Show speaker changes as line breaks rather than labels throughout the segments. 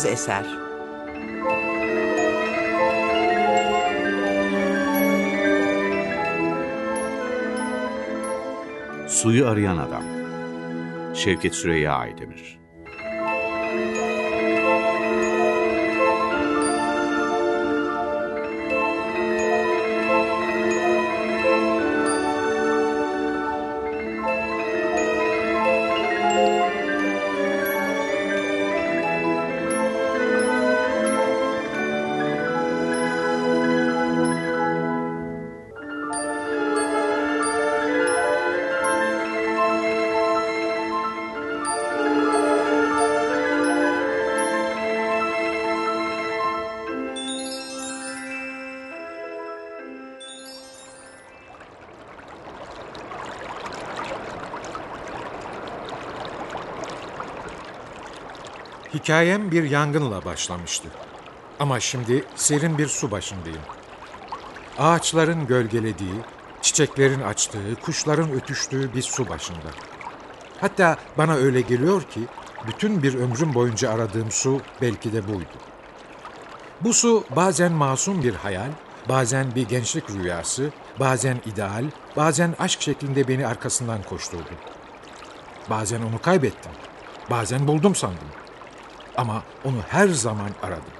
Bağımsız eser.
Suyu Arayan Adam Şevket Süreyya Aydemir
Hikayem bir yangınla başlamıştı. Ama şimdi serin bir su başındayım. Ağaçların gölgelediği, çiçeklerin açtığı, kuşların ötüştüğü bir su başında. Hatta bana öyle geliyor ki bütün bir ömrüm boyunca aradığım su belki de buydu. Bu su bazen masum bir hayal, bazen bir gençlik rüyası, bazen ideal, bazen aşk şeklinde beni arkasından koşturdu. Bazen onu kaybettim, bazen buldum sandım. Ama onu her zaman aradım.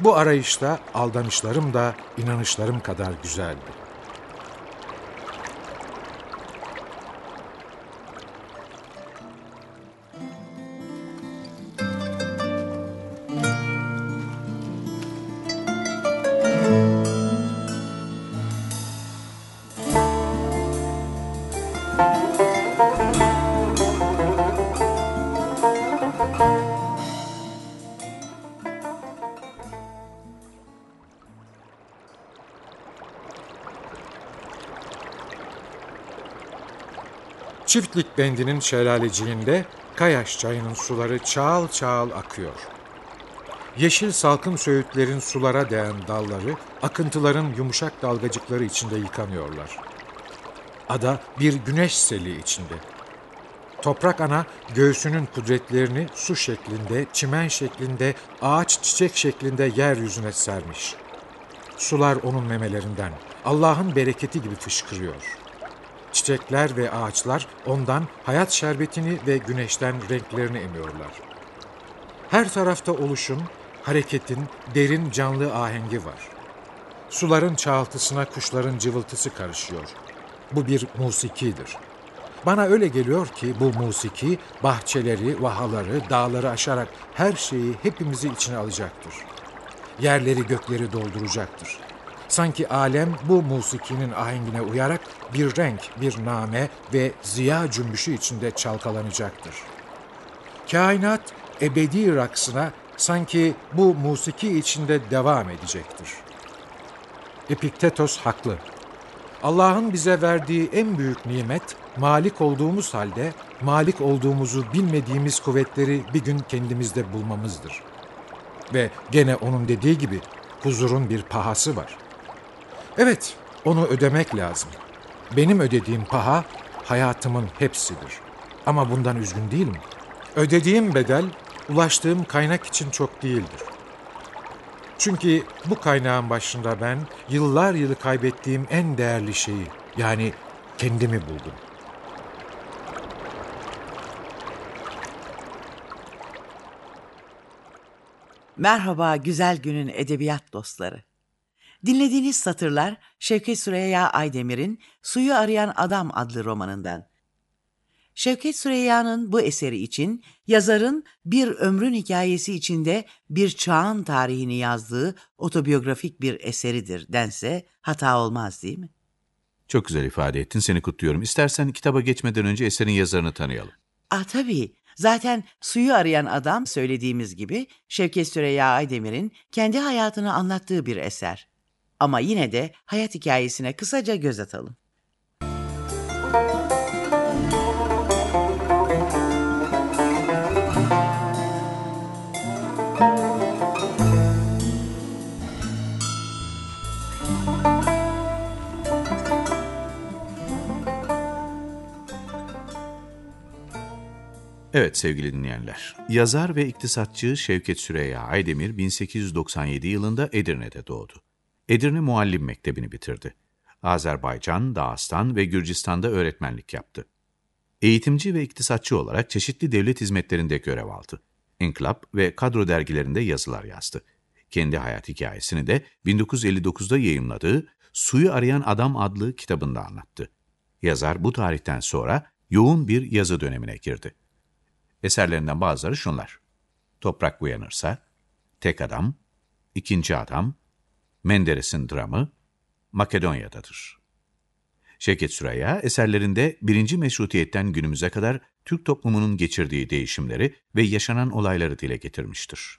Bu arayışta aldanışlarım da inanışlarım kadar güzeldi. Çiftlik bendinin şelaleciğinde Kayaş çayının suları çağıl çağıl akıyor. Yeşil salkım söğütlerin sulara değen dalları, akıntıların yumuşak dalgacıkları içinde yıkanıyorlar. Ada bir güneş seli içinde. Toprak ana göğsünün kudretlerini su şeklinde, çimen şeklinde, ağaç çiçek şeklinde yeryüzüne sermiş. Sular onun memelerinden, Allah'ın bereketi gibi fışkırıyor.'' Çiçekler ve ağaçlar ondan hayat şerbetini ve güneşten renklerini emiyorlar. Her tarafta oluşun, hareketin derin canlı ahengi var. Suların çağıltısına kuşların cıvıltısı karışıyor. Bu bir musikidir. Bana öyle geliyor ki bu musiki bahçeleri, vahaları, dağları aşarak her şeyi hepimizi içine alacaktır. Yerleri gökleri dolduracaktır. Sanki alem bu musikinin ahengine uyarak bir renk, bir name ve ziya cümbüşü içinde çalkalanacaktır. Kainat ebedi raksına sanki bu musiki içinde devam edecektir. Epiktetos haklı. Allah'ın bize verdiği en büyük nimet, malik olduğumuz halde, malik olduğumuzu bilmediğimiz kuvvetleri bir gün kendimizde bulmamızdır. Ve gene onun dediği gibi huzurun bir pahası var.'' Evet, onu ödemek lazım. Benim ödediğim paha hayatımın hepsidir. Ama bundan üzgün değilim. Ödediğim bedel ulaştığım kaynak için çok değildir. Çünkü bu kaynağın başında ben yıllar yılı kaybettiğim en değerli şeyi yani kendimi buldum.
Merhaba güzel günün edebiyat dostları. Dinlediğiniz satırlar Şevket Süreyya Aydemir'in Suyu Arayan Adam adlı romanından. Şevket Süreyya'nın bu eseri için yazarın bir ömrün hikayesi içinde bir çağın tarihini yazdığı otobiyografik bir eseridir dense hata olmaz değil mi?
Çok güzel ifade ettin, seni kutluyorum. İstersen kitaba geçmeden önce eserin yazarını tanıyalım.
Ah tabii. Zaten suyu arayan adam söylediğimiz gibi Şevket Süreyya Aydemir'in kendi hayatını anlattığı bir eser. Ama yine de hayat hikayesine kısaca göz atalım.
Evet sevgili dinleyenler, yazar ve iktisatçı Şevket Süreyya Aydemir 1897 yılında Edirne'de doğdu. Edirne Muallim Mektebi'ni bitirdi. Azerbaycan, Dağıstan ve Gürcistan'da öğretmenlik yaptı. Eğitimci ve iktisatçı olarak çeşitli devlet hizmetlerinde görev aldı. İnkılap ve kadro dergilerinde yazılar yazdı. Kendi hayat hikayesini de 1959'da yayımladığı Suyu Arayan Adam adlı kitabında anlattı. Yazar bu tarihten sonra yoğun bir yazı dönemine girdi. Eserlerinden bazıları şunlar. Toprak Uyanırsa, Tek Adam, İkinci Adam, Menderes'in Dramı, Makedonya'dadır. Şevket Süreyya eserlerinde birinci meşrutiyetten günümüze kadar Türk toplumunun geçirdiği değişimleri ve yaşanan olayları dile getirmiştir.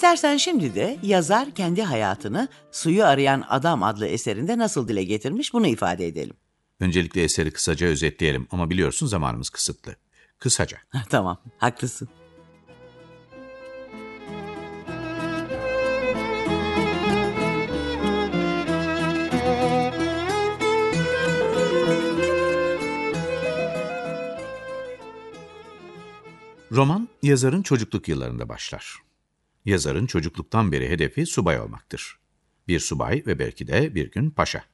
İstersen şimdi de yazar kendi hayatını Suyu Arayan Adam adlı eserinde nasıl dile getirmiş bunu ifade edelim.
Öncelikle eseri kısaca özetleyelim ama biliyorsun zamanımız kısıtlı. Kısaca.
tamam, haklısın.
Roman yazarın çocukluk yıllarında başlar. Yazarın çocukluktan beri hedefi subay olmaktır. Bir subay ve belki de bir gün paşa.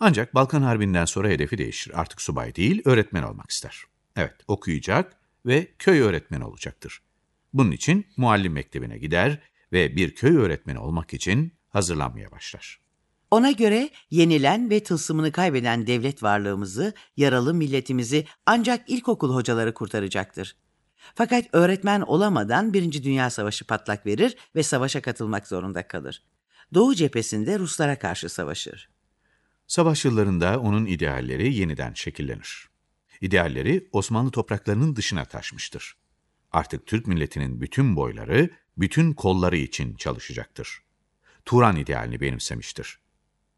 Ancak Balkan Harbi'nden sonra hedefi değişir. Artık subay değil, öğretmen olmak ister. Evet, okuyacak ve köy öğretmeni olacaktır. Bunun için muallim mektebine gider ve bir köy öğretmeni olmak için hazırlanmaya başlar.
Ona göre yenilen ve tılsımını kaybeden devlet varlığımızı, yaralı milletimizi ancak ilkokul hocaları kurtaracaktır. Fakat öğretmen olamadan Birinci Dünya Savaşı patlak verir ve savaşa katılmak zorunda kalır. Doğu cephesinde Ruslara karşı savaşır.
Savaş yıllarında onun idealleri yeniden şekillenir. İdealleri Osmanlı topraklarının dışına taşmıştır. Artık Türk milletinin bütün boyları, bütün kolları için çalışacaktır. Turan idealini benimsemiştir.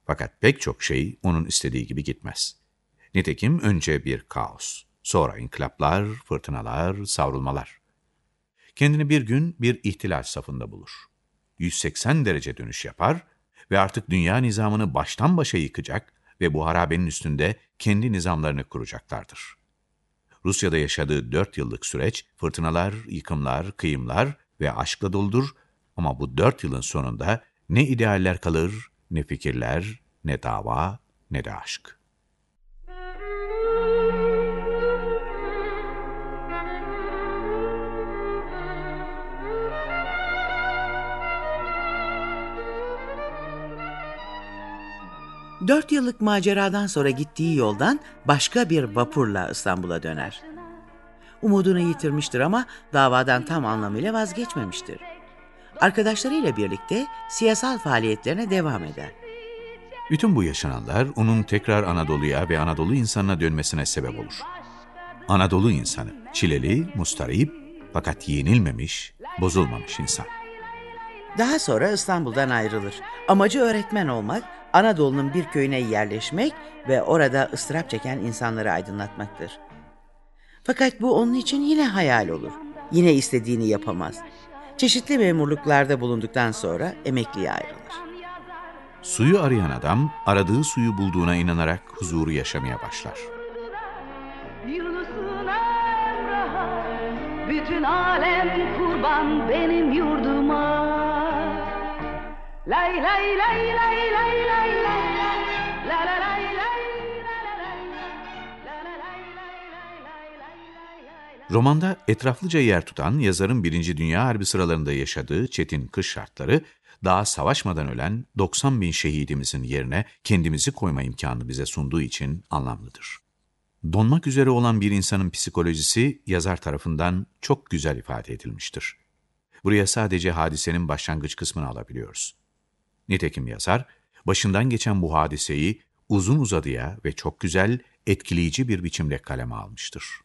Fakat pek çok şey onun istediği gibi gitmez. Nitekim önce bir kaos, sonra inkılaplar, fırtınalar, savrulmalar. Kendini bir gün bir ihtilal safında bulur. 180 derece dönüş yapar ve artık dünya nizamını baştan başa yıkacak ve bu harabenin üstünde kendi nizamlarını kuracaklardır. Rusya'da yaşadığı dört yıllık süreç fırtınalar, yıkımlar, kıyımlar ve aşkla doludur ama bu dört yılın sonunda ne idealler kalır, ne fikirler, ne dava, ne de aşk.
Dört yıllık maceradan sonra gittiği yoldan başka bir vapurla İstanbul'a döner. Umudunu yitirmiştir ama davadan tam anlamıyla vazgeçmemiştir. Arkadaşlarıyla birlikte siyasal faaliyetlerine devam eder.
Bütün bu yaşananlar onun tekrar Anadolu'ya ve Anadolu insanına dönmesine sebep olur. Anadolu insanı, çileli, mustarip fakat yenilmemiş, bozulmamış insan.
Daha sonra İstanbul'dan ayrılır. Amacı öğretmen olmak, Anadolu'nun bir köyüne yerleşmek ve orada ıstırap çeken insanları aydınlatmaktır. Fakat bu onun için yine hayal olur. Yine istediğini yapamaz. Çeşitli memurluklarda bulunduktan sonra emekliye ayrılır.
Suyu arayan adam aradığı suyu bulduğuna inanarak huzuru yaşamaya başlar.
Yunus'un bütün alem kurban benim yurduma.
Romanda etraflıca yer tutan yazarın Birinci Dünya Harbi sıralarında yaşadığı çetin kış şartları, daha savaşmadan ölen 90 bin şehidimizin yerine kendimizi koyma imkanı bize sunduğu için anlamlıdır. Donmak üzere olan bir insanın psikolojisi yazar tarafından çok güzel ifade edilmiştir. Buraya sadece hadisenin başlangıç kısmını alabiliyoruz. Nitekim yazar, başından geçen bu hadiseyi uzun uzadıya ve çok güzel, etkileyici bir biçimde kaleme almıştır.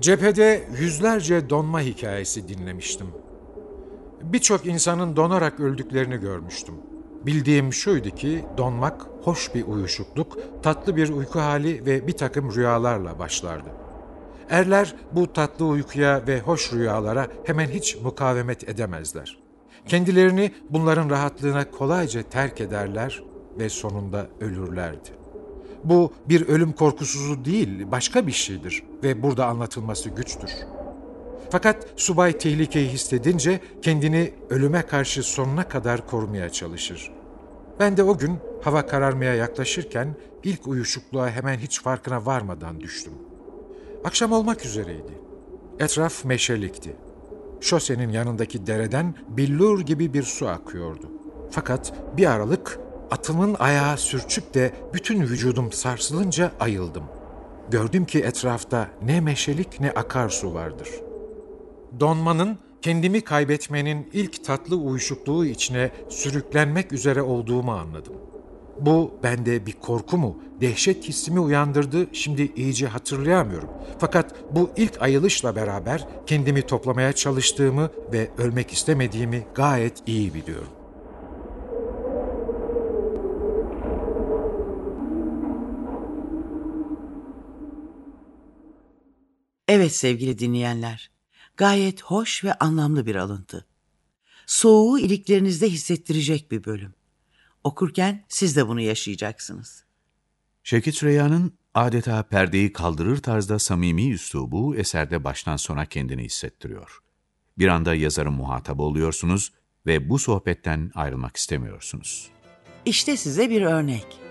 Cephede yüzlerce donma hikayesi dinlemiştim. Birçok insanın donarak öldüklerini görmüştüm. Bildiğim şuydu ki donmak hoş bir uyuşukluk, tatlı bir uyku hali ve bir takım rüyalarla başlardı. Erler bu tatlı uykuya ve hoş rüyalara hemen hiç mukavemet edemezler. Kendilerini bunların rahatlığına kolayca terk ederler ve sonunda ölürlerdi. Bu bir ölüm korkusuzu değil, başka bir şeydir ve burada anlatılması güçtür. Fakat subay tehlikeyi hissedince kendini ölüme karşı sonuna kadar korumaya çalışır. Ben de o gün hava kararmaya yaklaşırken ilk uyuşukluğa hemen hiç farkına varmadan düştüm. Akşam olmak üzereydi. Etraf meşelikti. Şosenin yanındaki dereden billur gibi bir su akıyordu. Fakat bir aralık atımın ayağı sürçüp de bütün vücudum sarsılınca ayıldım. Gördüm ki etrafta ne meşelik ne akarsu vardır.'' donmanın, kendimi kaybetmenin ilk tatlı uyuşukluğu içine sürüklenmek üzere olduğumu anladım. Bu bende bir korku mu, dehşet hissimi uyandırdı şimdi iyice hatırlayamıyorum. Fakat bu ilk ayılışla beraber kendimi toplamaya çalıştığımı ve ölmek istemediğimi gayet iyi biliyorum.
Evet sevgili dinleyenler, gayet hoş ve anlamlı bir alıntı. Soğuğu iliklerinizde hissettirecek bir bölüm. Okurken siz de bunu yaşayacaksınız.
Şevket Süreyya'nın adeta perdeyi kaldırır tarzda samimi üslubu eserde baştan sona kendini hissettiriyor. Bir anda yazarın muhatabı oluyorsunuz ve bu sohbetten ayrılmak istemiyorsunuz.
İşte size bir örnek.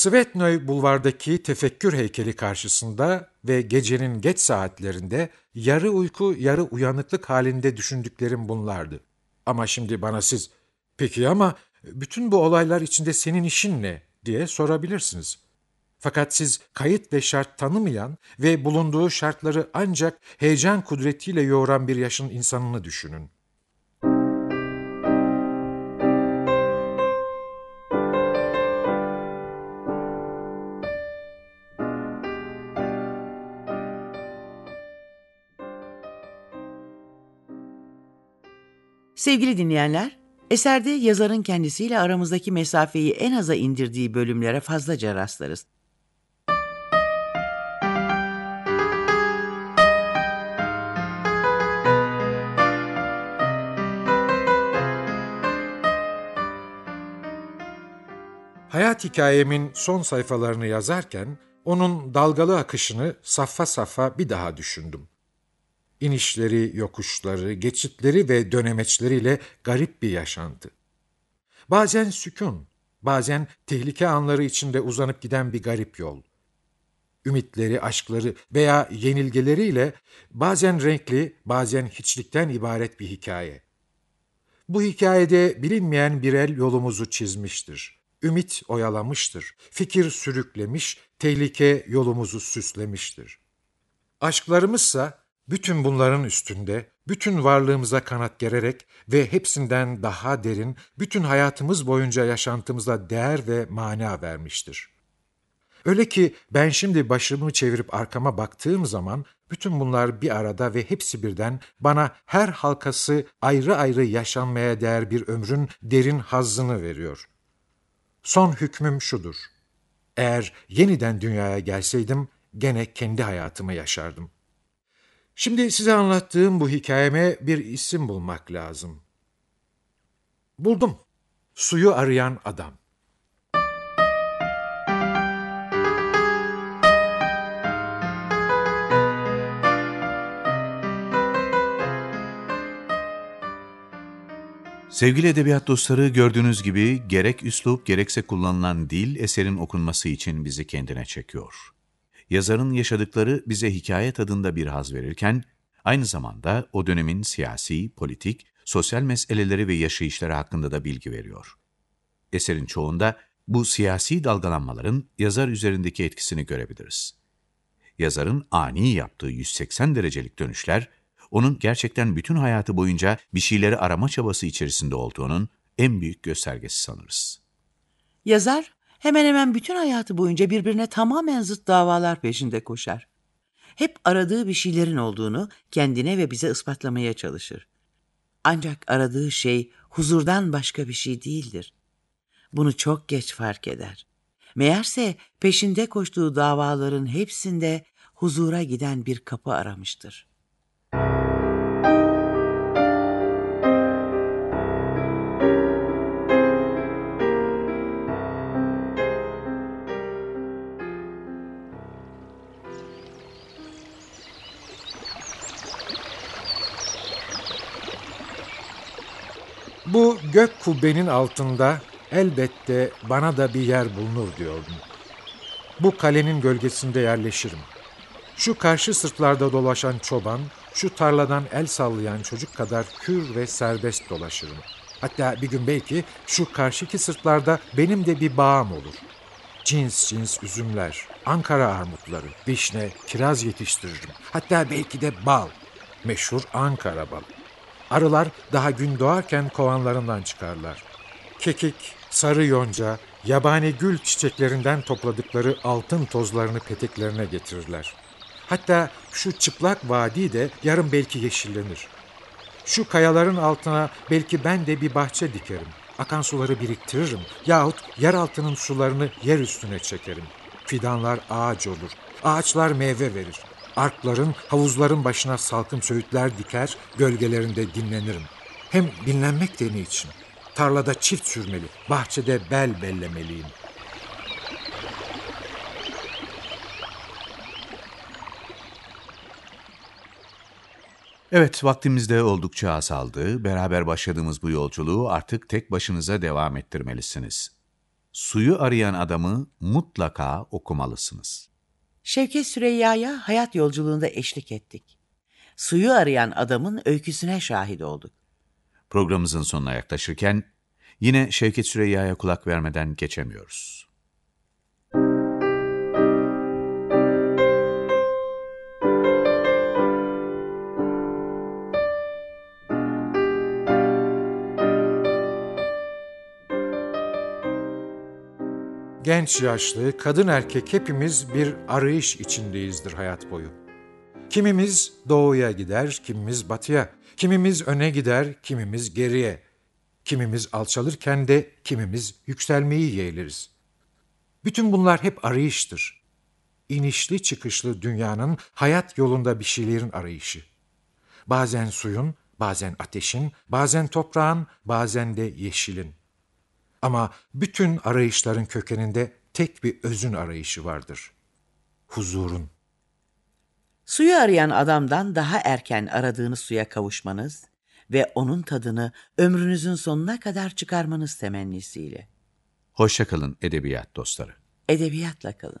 Svetnoy Bulvar'daki tefekkür heykeli karşısında ve gecenin geç saatlerinde yarı uyku yarı uyanıklık halinde düşündüklerim bunlardı. Ama şimdi bana siz, peki ama bütün bu olaylar içinde senin işin ne diye sorabilirsiniz. Fakat siz kayıt ve şart tanımayan ve bulunduğu şartları ancak heyecan kudretiyle yoğuran bir yaşın insanını düşünün.
Sevgili dinleyenler, eserde yazarın kendisiyle aramızdaki mesafeyi en aza indirdiği bölümlere fazlaca rastlarız.
Hayat hikayemin son sayfalarını yazarken onun dalgalı akışını saffa saffa bir daha düşündüm. İnişleri, yokuşları, geçitleri ve dönemeçleriyle garip bir yaşantı. Bazen sükun, bazen tehlike anları içinde uzanıp giden bir garip yol. Ümitleri, aşkları veya yenilgeleriyle bazen renkli, bazen hiçlikten ibaret bir hikaye. Bu hikayede bilinmeyen bir el yolumuzu çizmiştir. Ümit oyalamıştır. Fikir sürüklemiş, tehlike yolumuzu süslemiştir. Aşklarımızsa bütün bunların üstünde, bütün varlığımıza kanat gererek ve hepsinden daha derin, bütün hayatımız boyunca yaşantımıza değer ve mana vermiştir. Öyle ki ben şimdi başımı çevirip arkama baktığım zaman bütün bunlar bir arada ve hepsi birden bana her halkası ayrı ayrı yaşanmaya değer bir ömrün derin hazzını veriyor. Son hükmüm şudur. Eğer yeniden dünyaya gelseydim gene kendi hayatımı yaşardım.'' Şimdi size anlattığım bu hikayeme bir isim bulmak lazım. Buldum. Suyu arayan adam.
Sevgili edebiyat dostları gördüğünüz gibi gerek üslup gerekse kullanılan dil eserin okunması için bizi kendine çekiyor yazarın yaşadıkları bize hikaye tadında bir haz verirken, aynı zamanda o dönemin siyasi, politik, sosyal meseleleri ve yaşayışları hakkında da bilgi veriyor. Eserin çoğunda bu siyasi dalgalanmaların yazar üzerindeki etkisini görebiliriz. Yazarın ani yaptığı 180 derecelik dönüşler, onun gerçekten bütün hayatı boyunca bir şeyleri arama çabası içerisinde olduğunun en büyük göstergesi sanırız.
Yazar, hemen hemen bütün hayatı boyunca birbirine tamamen zıt davalar peşinde koşar. Hep aradığı bir şeylerin olduğunu kendine ve bize ispatlamaya çalışır. Ancak aradığı şey huzurdan başka bir şey değildir. Bunu çok geç fark eder. Meğerse peşinde koştuğu davaların hepsinde huzura giden bir kapı aramıştır.
Gök kubbenin altında elbette bana da bir yer bulunur diyordum. Bu kalenin gölgesinde yerleşirim. Şu karşı sırtlarda dolaşan çoban, şu tarladan el sallayan çocuk kadar hür ve serbest dolaşırım. Hatta bir gün belki şu karşıki sırtlarda benim de bir bağım olur. Cins cins üzümler, Ankara armutları, vişne, kiraz yetiştiririm. Hatta belki de bal, meşhur Ankara balı. Arılar daha gün doğarken kovanlarından çıkarlar. Kekik, sarı yonca, yabani gül çiçeklerinden topladıkları altın tozlarını peteklerine getirirler. Hatta şu çıplak vadi de yarın belki yeşillenir. Şu kayaların altına belki ben de bir bahçe dikerim. Akan suları biriktiririm yahut yer altının sularını yer üstüne çekerim. Fidanlar ağaç olur, ağaçlar meyve verir. Arkların, havuzların başına salkım söğütler diker, gölgelerinde dinlenirim. Hem dinlenmek de niçin? Tarlada çift sürmeli, bahçede bel bellemeliyim.
Evet, vaktimiz de oldukça azaldı. Beraber başladığımız bu yolculuğu artık tek başınıza devam ettirmelisiniz. Suyu arayan adamı mutlaka okumalısınız.
Şevket Süreyya'ya hayat yolculuğunda eşlik ettik. Suyu arayan adamın öyküsüne şahit olduk.
Programımızın sonuna yaklaşırken yine Şevket Süreyya'ya kulak vermeden geçemiyoruz.
Genç yaşlı, kadın erkek hepimiz bir arayış içindeyizdir hayat boyu. Kimimiz doğuya gider, kimimiz batıya. Kimimiz öne gider, kimimiz geriye. Kimimiz alçalırken de kimimiz yükselmeyi yeğleriz. Bütün bunlar hep arayıştır. İnişli çıkışlı dünyanın hayat yolunda bir şeylerin arayışı. Bazen suyun, bazen ateşin, bazen toprağın, bazen de yeşilin. Ama bütün arayışların kökeninde tek bir özün arayışı vardır. Huzurun.
Suyu arayan adamdan daha erken aradığınız suya kavuşmanız ve onun tadını ömrünüzün sonuna kadar çıkarmanız temennisiyle.
Hoşçakalın edebiyat dostları.
Edebiyatla kalın.